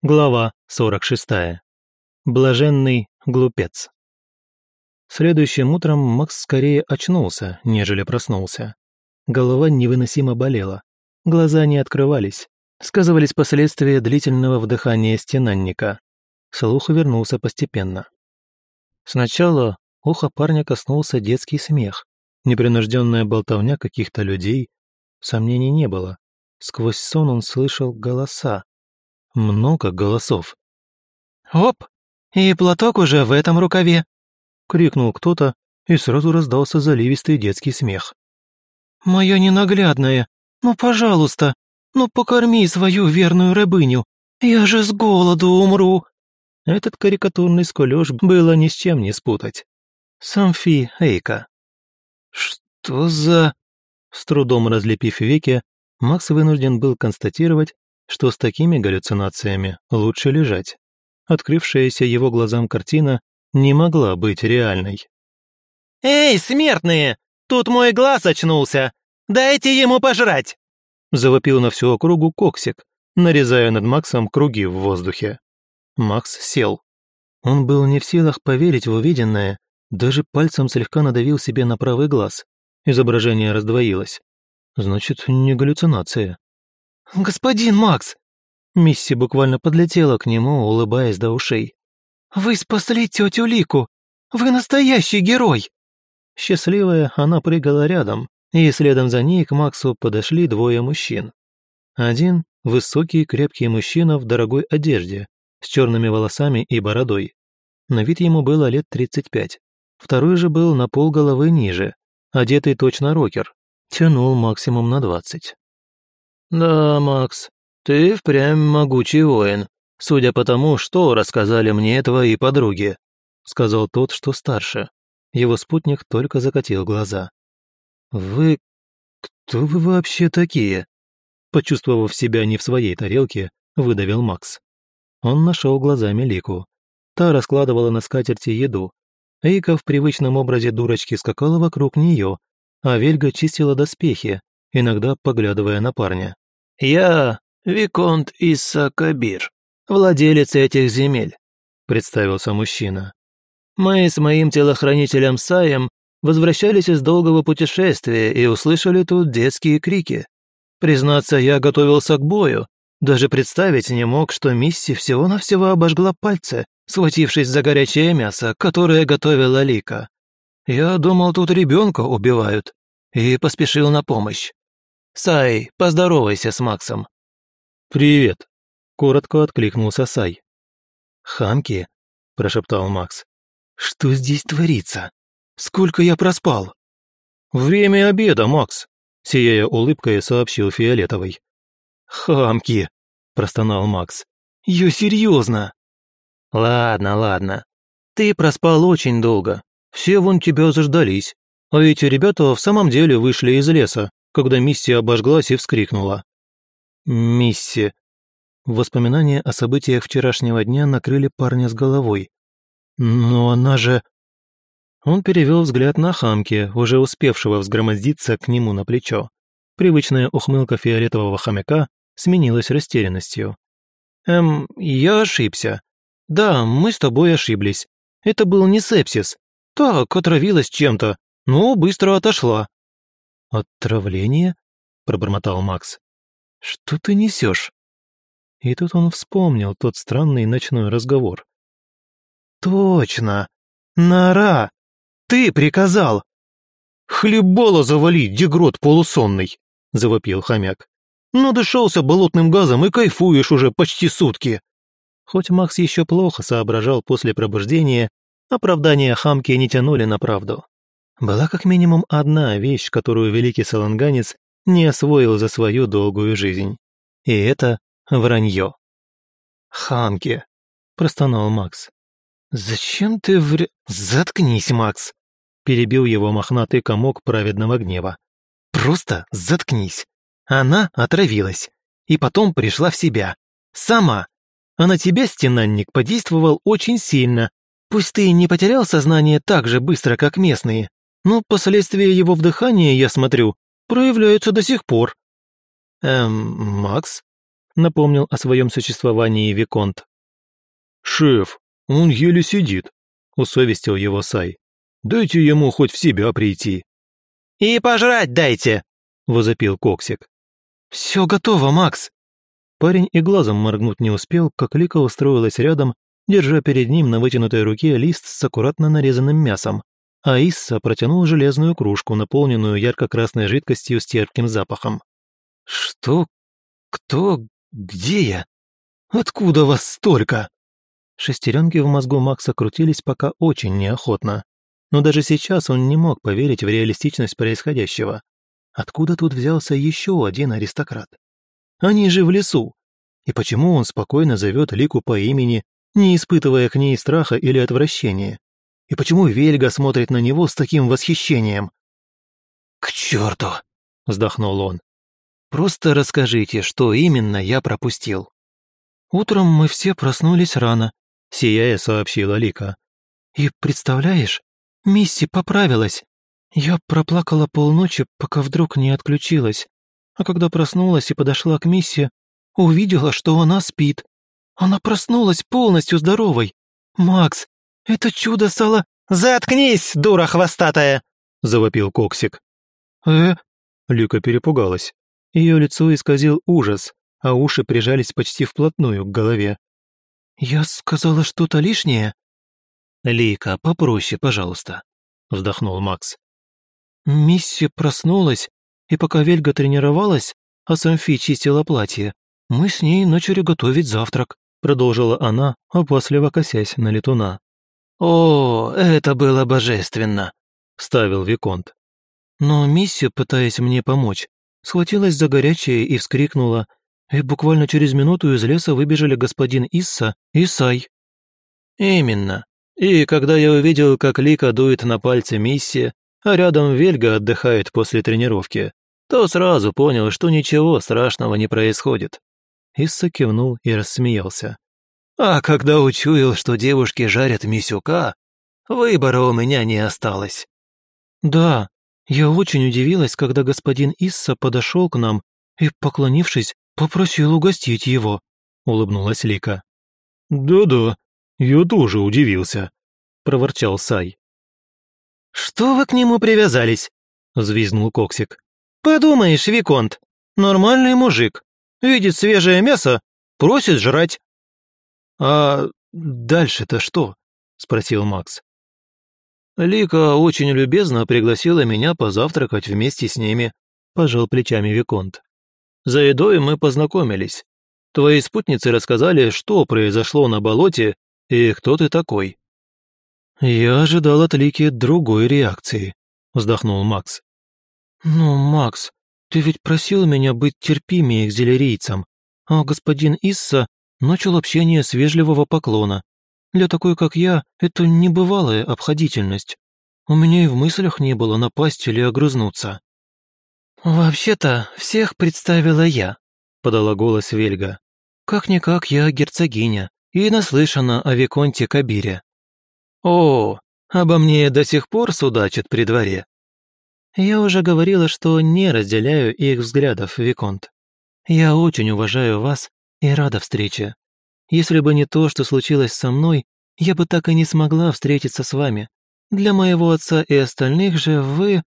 Глава 46. Блаженный глупец. Следующим утром Макс скорее очнулся, нежели проснулся. Голова невыносимо болела. Глаза не открывались. Сказывались последствия длительного вдыхания стенанника. Слух вернулся постепенно. Сначала ухо парня коснулся детский смех. Непринужденная болтовня каких-то людей. Сомнений не было. Сквозь сон он слышал голоса много голосов. «Оп! И платок уже в этом рукаве!» — крикнул кто-то, и сразу раздался заливистый детский смех. «Моя ненаглядная, ну, пожалуйста, ну, покорми свою верную рабыню, я же с голоду умру!» Этот карикатурный скулёж было ни с чем не спутать. Самфи Эйка. «Что за...» С трудом разлепив веки, Макс вынужден был констатировать, что с такими галлюцинациями лучше лежать. Открывшаяся его глазам картина не могла быть реальной. «Эй, смертные! Тут мой глаз очнулся! Дайте ему пожрать!» Завопил на всю округу Коксик, нарезая над Максом круги в воздухе. Макс сел. Он был не в силах поверить в увиденное, даже пальцем слегка надавил себе на правый глаз. Изображение раздвоилось. Значит, не галлюцинация. «Господин Макс!» Мисси буквально подлетела к нему, улыбаясь до ушей. «Вы спасли тетю Лику! Вы настоящий герой!» Счастливая, она прыгала рядом, и следом за ней к Максу подошли двое мужчин. Один – высокий крепкий мужчина в дорогой одежде, с черными волосами и бородой. На вид ему было лет 35. Второй же был на полголовы ниже, одетый точно рокер, тянул максимум на 20. «Да, Макс, ты впрямь могучий воин, судя по тому, что рассказали мне твои подруги», сказал тот, что старше. Его спутник только закатил глаза. «Вы... кто вы вообще такие?» Почувствовав себя не в своей тарелке, выдавил Макс. Он нашел глазами Лику. Та раскладывала на скатерти еду. Эйка в привычном образе дурочки скакала вокруг нее, а Вельга чистила доспехи, иногда поглядывая на парня. «Я Виконт Исса Кабир, владелец этих земель», — представился мужчина. «Мы с моим телохранителем Саем возвращались из долгого путешествия и услышали тут детские крики. Признаться, я готовился к бою, даже представить не мог, что Мисси всего-навсего обожгла пальцы, схватившись за горячее мясо, которое готовила Лика. Я думал, тут ребенка убивают, и поспешил на помощь. «Сай, поздоровайся с Максом». «Привет», — коротко откликнулся Сай. «Хамки», — прошептал Макс. «Что здесь творится? Сколько я проспал?» «Время обеда, Макс», — сияя улыбкой сообщил Фиолетовый. «Хамки», — простонал Макс. «Я серьезно». «Ладно, ладно. Ты проспал очень долго. Все вон тебя заждались. А эти ребята в самом деле вышли из леса когда Мисси обожглась и вскрикнула. «Мисси!» Воспоминания о событиях вчерашнего дня накрыли парня с головой. «Но она же...» Он перевел взгляд на хамки, уже успевшего взгромоздиться к нему на плечо. Привычная ухмылка фиолетового хомяка сменилась растерянностью. «Эм, я ошибся. Да, мы с тобой ошиблись. Это был не сепсис. Так, отравилась чем-то, но быстро отошла. «Отравление?» – пробормотал Макс. «Что ты несешь?» И тут он вспомнил тот странный ночной разговор. «Точно! Нора! Ты приказал!» «Хлебало завали, дегрот полусонный!» – завопил хомяк. «Надышался болотным газом и кайфуешь уже почти сутки!» Хоть Макс еще плохо соображал после пробуждения, оправдания хамки не тянули на правду. Была как минимум одна вещь, которую великий саланганец не освоил за свою долгую жизнь. И это вранье. «Ханки», — простонал Макс. «Зачем ты вр... Заткнись, Макс!» — перебил его мохнатый комок праведного гнева. «Просто заткнись. Она отравилась. И потом пришла в себя. Сама. А на тебя, стенанник, подействовал очень сильно. Пусть ты не потерял сознание так же быстро, как местные, но последствия его вдыхания, я смотрю, проявляются до сих пор». «Эм, Макс, напомнил о своем существовании Виконт. «Шеф, он еле сидит», — усовестил его Сай. «Дайте ему хоть в себя прийти». «И пожрать дайте!» — возопил Коксик. «Все готово, Макс!» Парень и глазом моргнуть не успел, как Лика устроилась рядом, держа перед ним на вытянутой руке лист с аккуратно нарезанным мясом, а Исса протянул железную кружку, наполненную ярко-красной жидкостью с терпким запахом. «Что? Кто? Где я? Откуда вас столько?» Шестеренки в мозгу Макса крутились пока очень неохотно. Но даже сейчас он не мог поверить в реалистичность происходящего. Откуда тут взялся еще один аристократ? Они же в лесу. И почему он спокойно зовет Лику по имени, не испытывая к ней страха или отвращения? И почему Вельга смотрит на него с таким восхищением? «К черту!» — вздохнул он. «Просто расскажите, что именно я пропустил». «Утром мы все проснулись рано», — сияя сообщила Лика. «И представляешь, Мисси поправилась. Я проплакала полночи, пока вдруг не отключилась. А когда проснулась и подошла к Мисси, увидела, что она спит. Она проснулась полностью здоровой. Макс, это чудо сало... «Заткнись, дура хвостатая!» — завопил Коксик. «Э?» — Люка перепугалась. Ее лицо исказил ужас, а уши прижались почти вплотную к голове. «Я сказала что-то лишнее?» «Лика, попроще, пожалуйста», — вздохнул Макс. Мисси проснулась, и пока Вельга тренировалась, а Самфи чистила платье, мы с ней начали готовить завтрак», — продолжила она, опасливо косясь на летуна. «О, это было божественно», — ставил Виконт. Но Мисси, пытаясь мне помочь, схватилась за горячее и вскрикнула, и буквально через минуту из леса выбежали господин Исса и Сай. «Именно. И когда я увидел, как Лика дует на пальцы Мисси, а рядом Вельга отдыхает после тренировки, то сразу понял, что ничего страшного не происходит». Исса кивнул и рассмеялся. «А когда учуял, что девушки жарят мисюка, выбора у меня не осталось». «Да, я очень удивилась, когда господин Исса подошел к нам и, поклонившись, попросил угостить его», — улыбнулась Лика. «Да-да, я тоже удивился», — проворчал Сай. «Что вы к нему привязались?» — взвизгнул Коксик. «Подумаешь, Виконт, нормальный мужик. Видит свежее мясо, просит жрать». «А дальше-то что?» — спросил Макс. «Лика очень любезно пригласила меня позавтракать вместе с ними», — пожал плечами Виконт. «За едой мы познакомились. Твои спутницы рассказали, что произошло на болоте и кто ты такой». «Я ожидал от Лики другой реакции», — вздохнул Макс. «Ну, Макс, ты ведь просил меня быть терпимее к зелерийцам, а господин Исса начал общение с вежливого поклона. Для такой, как я, это небывалая обходительность. У меня и в мыслях не было напасть или огрызнуться». «Вообще-то, всех представила я», — подала голос Вельга. «Как-никак я герцогиня и наслышана о Виконте Кабире. «О, обо мне до сих пор судачат при дворе». «Я уже говорила, что не разделяю их взглядов, Виконт. Я очень уважаю вас и рада встрече. Если бы не то, что случилось со мной, я бы так и не смогла встретиться с вами. Для моего отца и остальных же вы...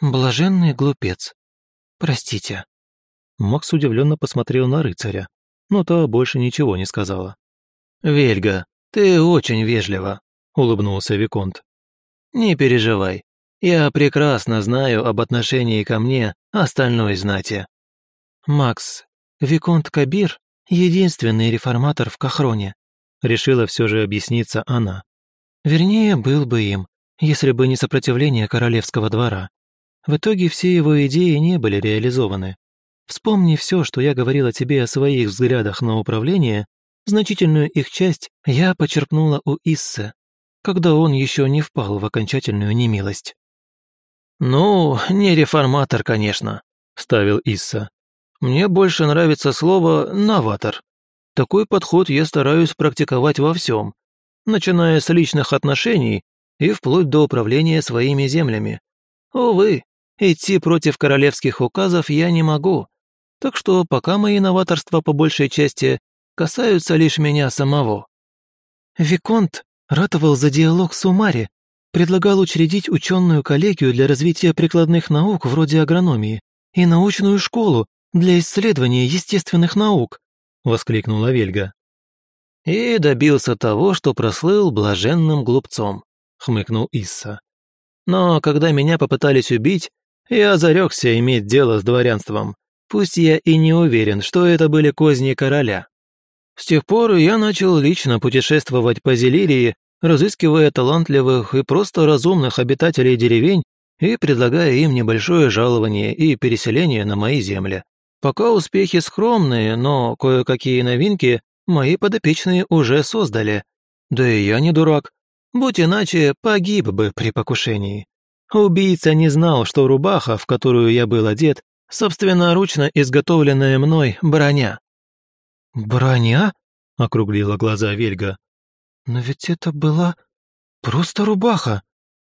блаженный глупец. Простите». Макс удивленно посмотрел на рыцаря, но та больше ничего не сказала. «Вельга, ты очень вежлива», улыбнулся Виконт. «Не переживай, я прекрасно знаю об отношении ко мне остальной знати». «Макс, Виконт Кабир — единственный реформатор в Кахроне», решила все же объясниться она. Вернее, был бы им, если бы не сопротивление королевского двора. В итоге все его идеи не были реализованы. Вспомни все, что я говорила тебе о своих взглядах на управление, значительную их часть я почерпнула у Иссы, когда он еще не впал в окончательную немилость. «Ну, не реформатор, конечно», — ставил Исса. «Мне больше нравится слово «новатор». Такой подход я стараюсь практиковать во всем, начиная с личных отношений и вплоть до управления своими землями. Увы, идти против королевских указов я не могу, Так что пока мои новаторства по большей части касаются лишь меня самого. Виконт ратовал за диалог с Умари, предлагал учредить ученую коллегию для развития прикладных наук вроде агрономии и научную школу для исследования естественных наук», — воскликнула Вельга. «И добился того, что прослыл блаженным глупцом», — хмыкнул Исса. «Но когда меня попытались убить, я зарекся иметь дело с дворянством, пусть я и не уверен, что это были козни короля. С тех пор я начал лично путешествовать по Зелирии, разыскивая талантливых и просто разумных обитателей деревень и предлагая им небольшое жалование и переселение на мои земли. Пока успехи скромные, но кое-какие новинки мои подопечные уже создали. Да и я не дурак. Будь иначе, погиб бы при покушении. Убийца не знал, что рубаха, в которую я был одет, собственноручно изготовленная мной броня. «Броня?» — округлила глаза Вельга. «Но ведь это была просто рубаха.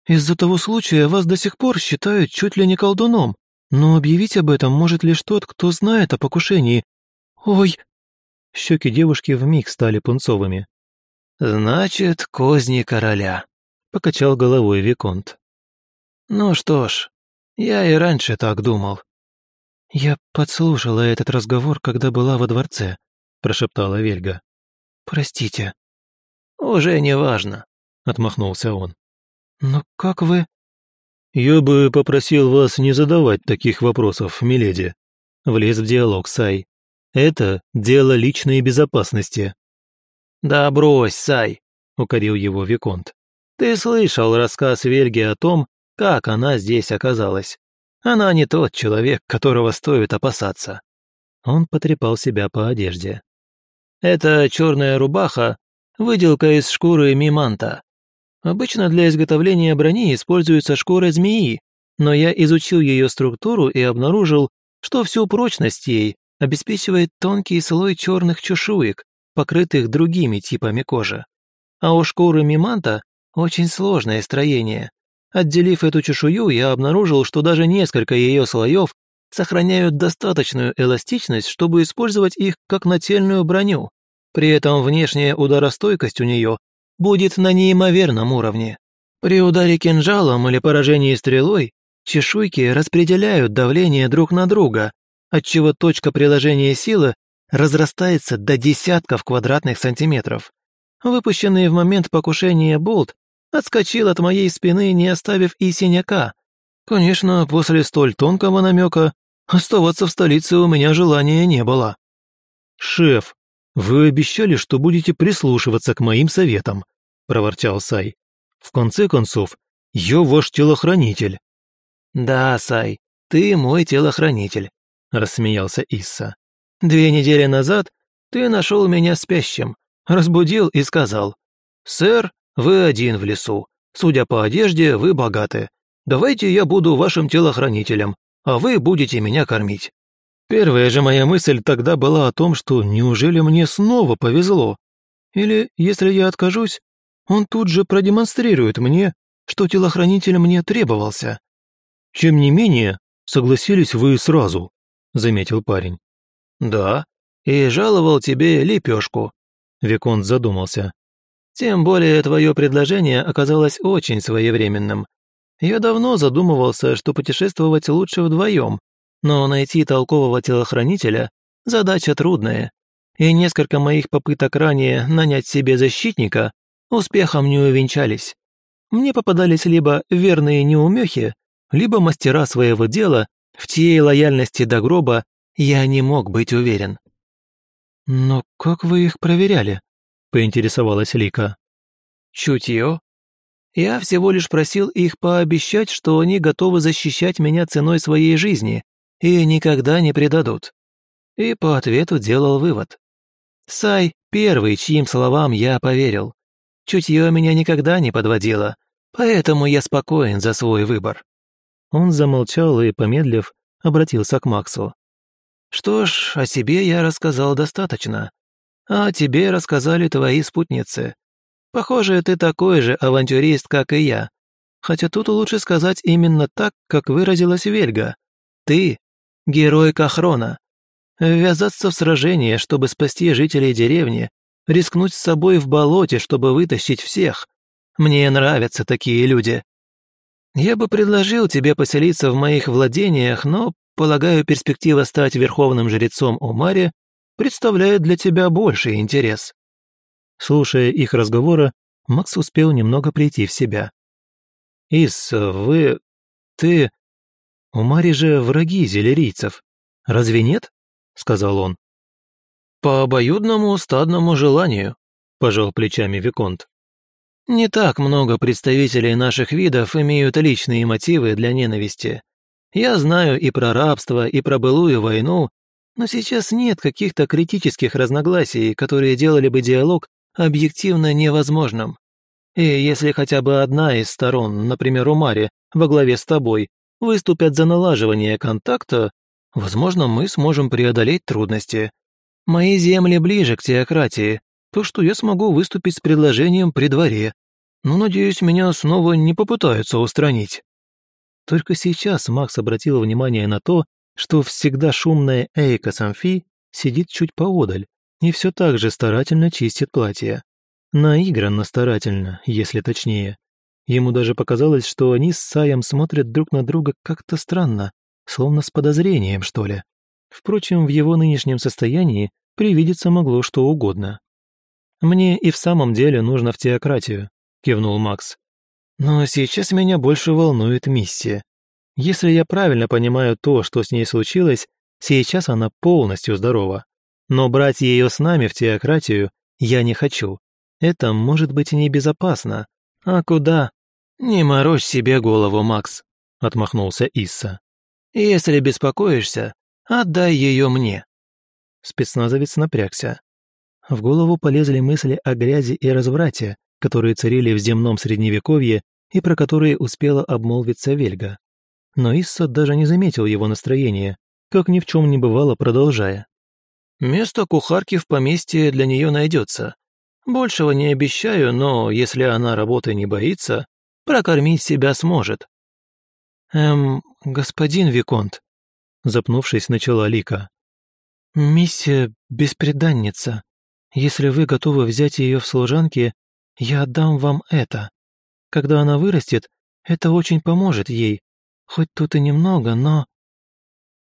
Из-за того случая вас до сих пор считают чуть ли не колдуном, но объявить об этом может лишь тот, кто знает о покушении. Ой!» Щеки девушки вмиг стали пунцовыми. «Значит, козни короля», — покачал головой Виконт. «Ну что ж, я и раньше так думал». «Я подслушала этот разговор, когда была во дворце», — прошептала Вельга. «Простите». «Уже не важно», — отмахнулся он. «Но как вы...» «Я бы попросил вас не задавать таких вопросов, миледи», — влез в диалог Сай. «Это дело личной безопасности». «Да брось, Сай», — укорил его Виконт. «Ты слышал рассказ Вельги о том, как она здесь оказалась? Она не тот человек, которого стоит опасаться». Он потрепал себя по одежде. «Это черная рубаха — выделка из шкуры миманта. Обычно для изготовления брони используется шкура змеи, но я изучил ее структуру и обнаружил, что всю прочность ей обеспечивает тонкий слой черных чешуек, покрытых другими типами кожи. А у шкуры миманта очень сложное строение. Отделив эту чешую, я обнаружил, что даже несколько ее слоев сохраняют достаточную эластичность, чтобы использовать их как нательную броню. При этом внешняя ударостойкость у нее будет на неимоверном уровне. При ударе кинжалом или поражении стрелой чешуйки распределяют давление друг на друга, отчего точка приложения силы разрастается до десятков квадратных сантиметров. Выпущенный в момент покушения болт отскочил от моей спины, не оставив и синяка. Конечно, после столь тонкого намека оставаться в столице у меня желания не было. «Шеф, «Вы обещали, что будете прислушиваться к моим советам», – проворчал Сай. «В конце концов, я ваш телохранитель». «Да, Сай, ты мой телохранитель», – рассмеялся Исса. «Две недели назад ты нашел меня спящим, разбудил и сказал, «Сэр, вы один в лесу. Судя по одежде, вы богаты. Давайте я буду вашим телохранителем, а вы будете меня кормить». Первая же моя мысль тогда была о том, что неужели мне снова повезло? Или, если я откажусь, он тут же продемонстрирует мне, что телохранитель мне требовался. Тем не менее, согласились вы сразу, заметил парень. Да, и жаловал тебе лепешку. Виконт задумался. Тем более твое предложение оказалось очень своевременным. Я давно задумывался, что путешествовать лучше вдвоем, но найти толкового телохранителя – задача трудная, и несколько моих попыток ранее нанять себе защитника успехом не увенчались. Мне попадались либо верные неумехи, либо мастера своего дела, в чьей лояльности до гроба я не мог быть уверен. «Но как вы их проверяли?» – поинтересовалась Лика. «Чутье. Я всего лишь просил их пообещать, что они готовы защищать меня ценой своей жизни, и никогда не предадут. И по ответу делал вывод. Сай первый, чьим словам я поверил. Чутье меня никогда не подводило, поэтому я спокоен за свой выбор. Он замолчал и, помедлив, обратился к Максу. «Что ж, о себе я рассказал достаточно. А о тебе рассказали твои спутницы. Похоже, ты такой же авантюрист, как и я. Хотя тут лучше сказать именно так, как выразилась Вельга. Ты Герой Кахрона. Ввязаться в сражение, чтобы спасти жителей деревни, рискнуть с собой в болоте, чтобы вытащить всех. Мне нравятся такие люди. Я бы предложил тебе поселиться в моих владениях, но, полагаю, перспектива стать верховным жрецом Умари представляет для тебя больший интерес». Слушая их разговора, Макс успел немного прийти в себя. «Ис, вы... ты... У Мари же враги зелерийцев. Разве нет?» — сказал он. «По обоюдному стадному желанию», — пожал плечами Виконт. «Не так много представителей наших видов имеют личные мотивы для ненависти. Я знаю и про рабство, и про былую войну, но сейчас нет каких-то критических разногласий, которые делали бы диалог объективно невозможным. И если хотя бы одна из сторон, например, Умари, во главе с тобой, выступят за налаживание контакта, возможно, мы сможем преодолеть трудности. Мои земли ближе к теократии, то что я смогу выступить с предложением при дворе. Но, надеюсь, меня снова не попытаются устранить». Только сейчас Макс обратил внимание на то, что всегда шумная Эйка Самфи сидит чуть поодаль и все так же старательно чистит платье. Наигранно старательно, если точнее. Ему даже показалось, что они с Саем смотрят друг на друга как-то странно, словно с подозрением, что ли. Впрочем, в его нынешнем состоянии привидеться могло что угодно. «Мне и в самом деле нужно в теократию», — кивнул Макс. «Но сейчас меня больше волнует миссия. Если я правильно понимаю то, что с ней случилось, сейчас она полностью здорова. Но брать ее с нами в теократию я не хочу. Это может быть небезопасно. А куда? Не морочь себе голову, Макс, отмахнулся Исса. Если беспокоишься, отдай ее мне. Спецназовец напрягся. В голову полезли мысли о грязи и разврате, которые царили в земном средневековье и про которые успела обмолвиться Вельга. Но Исса даже не заметил его настроения, как ни в чем не бывало, продолжая. Место кухарки в поместье для нее найдется. Большего не обещаю, но если она работы не боится, прокормить себя сможет». «Эм, господин Виконт», — запнувшись, начала Лика. «Миссия беспреданница. Если вы готовы взять ее в служанки, я отдам вам это. Когда она вырастет, это очень поможет ей. Хоть тут и немного, но...»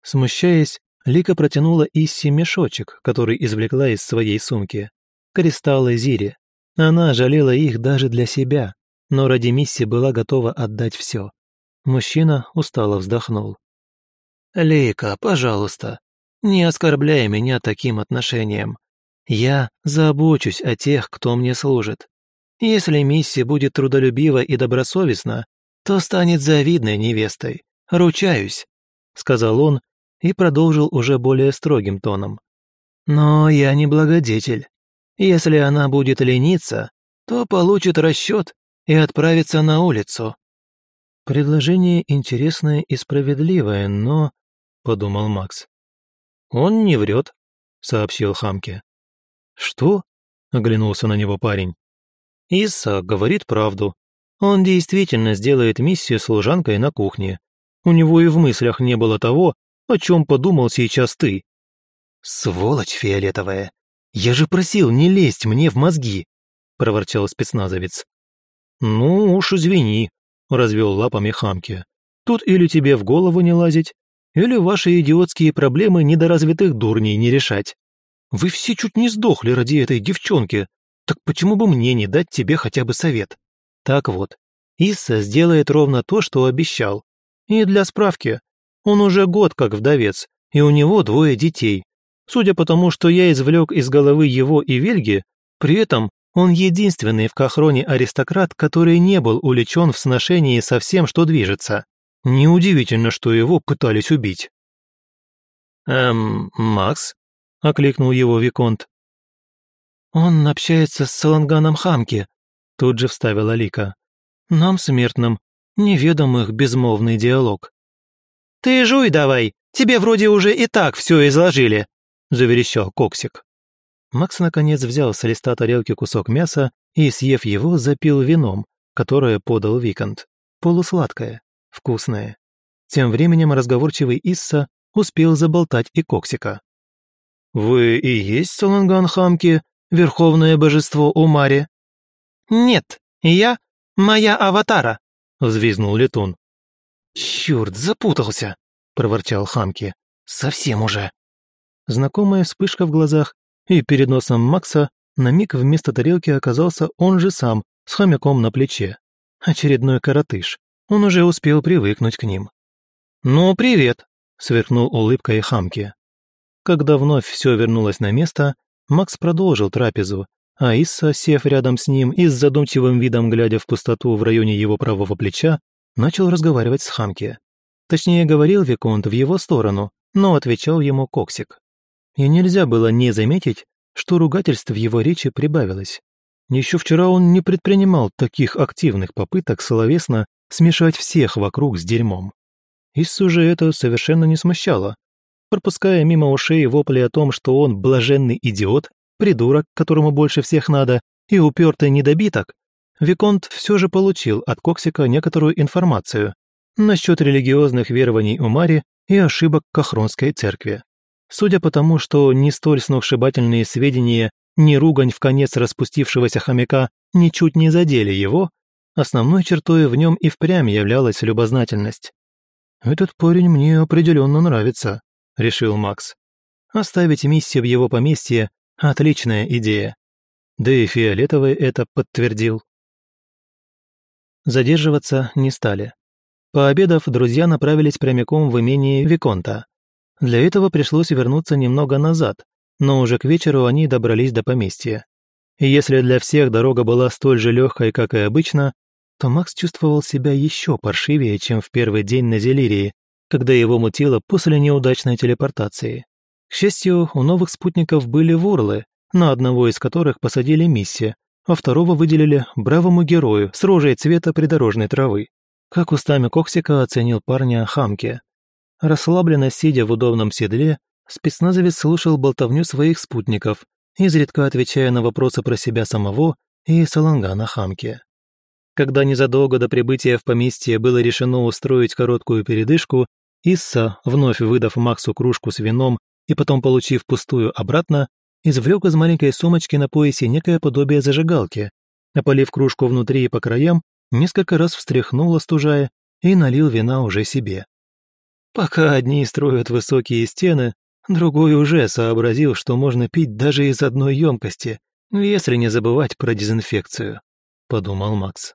Смущаясь, Лика протянула Исси мешочек, который извлекла из своей сумки. Кристаллы Зири. Она жалела их даже для себя, но ради Мисси была готова отдать все. Мужчина устало вздохнул. «Лейка, пожалуйста, не оскорбляй меня таким отношением. Я забочусь о тех, кто мне служит. Если Мисси будет трудолюбива и добросовестна, то станет завидной невестой. Ручаюсь», — сказал он, и продолжил уже более строгим тоном. «Но я не благодетель. Если она будет лениться, то получит расчет и отправится на улицу». «Предложение интересное и справедливое, но...» — подумал Макс. «Он не врет», — сообщил Хамке. «Что?» — оглянулся на него парень. «Исса говорит правду. Он действительно сделает миссию служанкой на кухне. У него и в мыслях не было того, о чем подумал сейчас ты?» «Сволочь фиолетовая! Я же просил не лезть мне в мозги!» – проворчал спецназовец. «Ну уж извини», – развел лапами хамки. «Тут или тебе в голову не лазить, или ваши идиотские проблемы недоразвитых дурней не решать. Вы все чуть не сдохли ради этой девчонки, так почему бы мне не дать тебе хотя бы совет? Так вот, Исса сделает ровно то, что обещал. И для справки, он уже год как вдовец, и у него двое детей. Судя по тому, что я извлек из головы его и Вельги, при этом он единственный в Кахроне аристократ, который не был увлечен в сношении со всем, что движется. Неудивительно, что его пытались убить. «Эм, Макс?» – окликнул его Виконт. «Он общается с Саланганом Хамки», – тут же вставила Лика. «Нам, смертным, неведом их безмолвный диалог». «Ты жуй давай, тебе вроде уже и так все изложили», – заверещал Коксик. Макс наконец взял с листа тарелки кусок мяса и, съев его, запил вином, которое подал Виконт. Полусладкое, вкусное. Тем временем разговорчивый Исса успел заболтать и Коксика. «Вы и есть Саланган Хамки, верховное божество Умари?» «Нет, я моя аватара», — взвизнул Летун. «Черт, запутался!» — проворчал Хамки. «Совсем уже!» Знакомая вспышка в глазах, и перед носом Макса на миг вместо тарелки оказался он же сам, с хомяком на плече. Очередной коротыш. Он уже успел привыкнуть к ним. «Ну, привет!» — сверкнул улыбкой Хамки. Когда вновь все вернулось на место, Макс продолжил трапезу, а Исса, сев рядом с ним и с задумчивым видом глядя в пустоту в районе его правого плеча, начал разговаривать с Хамки. Точнее, говорил Виконт в его сторону, но отвечал ему Коксик. И нельзя было не заметить, что ругательств в его речи прибавилось. Еще вчера он не предпринимал таких активных попыток словесно смешать всех вокруг с дерьмом. Иссу же это совершенно не смущало. Пропуская мимо ушей вопли о том, что он блаженный идиот, придурок, которому больше всех надо, и упертый недобиток, Виконт все же получил от Коксика некоторую информацию насчет религиозных верований у Мари и ошибок Кахронской церкви. Судя по тому, что не столь сногсшибательные сведения, ни ругань в конец распустившегося хомяка ничуть не задели его, основной чертой в нем и впрямь являлась любознательность. «Этот парень мне определенно нравится», — решил Макс. «Оставить миссию в его поместье — отличная идея». Да и Фиолетовый это подтвердил. Задерживаться не стали. Пообедав, друзья направились прямиком в имение Виконта. Для этого пришлось вернуться немного назад, но уже к вечеру они добрались до поместья. И если для всех дорога была столь же легкой, как и обычно, то Макс чувствовал себя еще паршивее, чем в первый день на Зелирии, когда его мутило после неудачной телепортации. К счастью, у новых спутников были ворлы, на одного из которых посадили миссия, а второго выделили бравому герою с рожей цвета придорожной травы. Как устами Коксика оценил парня Хамке. Расслабленно сидя в удобном седле, спецназовец слушал болтовню своих спутников, изредка отвечая на вопросы про себя самого и Салангана Хамке. Когда незадолго до прибытия в поместье было решено устроить короткую передышку, Исса, вновь выдав Максу кружку с вином и потом получив пустую обратно, извлек из маленькой сумочки на поясе некое подобие зажигалки, опалив кружку внутри и по краям, несколько раз встряхнул, остужая, и налил вина уже себе. Пока одни строят высокие стены, другой уже сообразил, что можно пить даже из одной емкости, если не забывать про дезинфекцию, подумал Макс.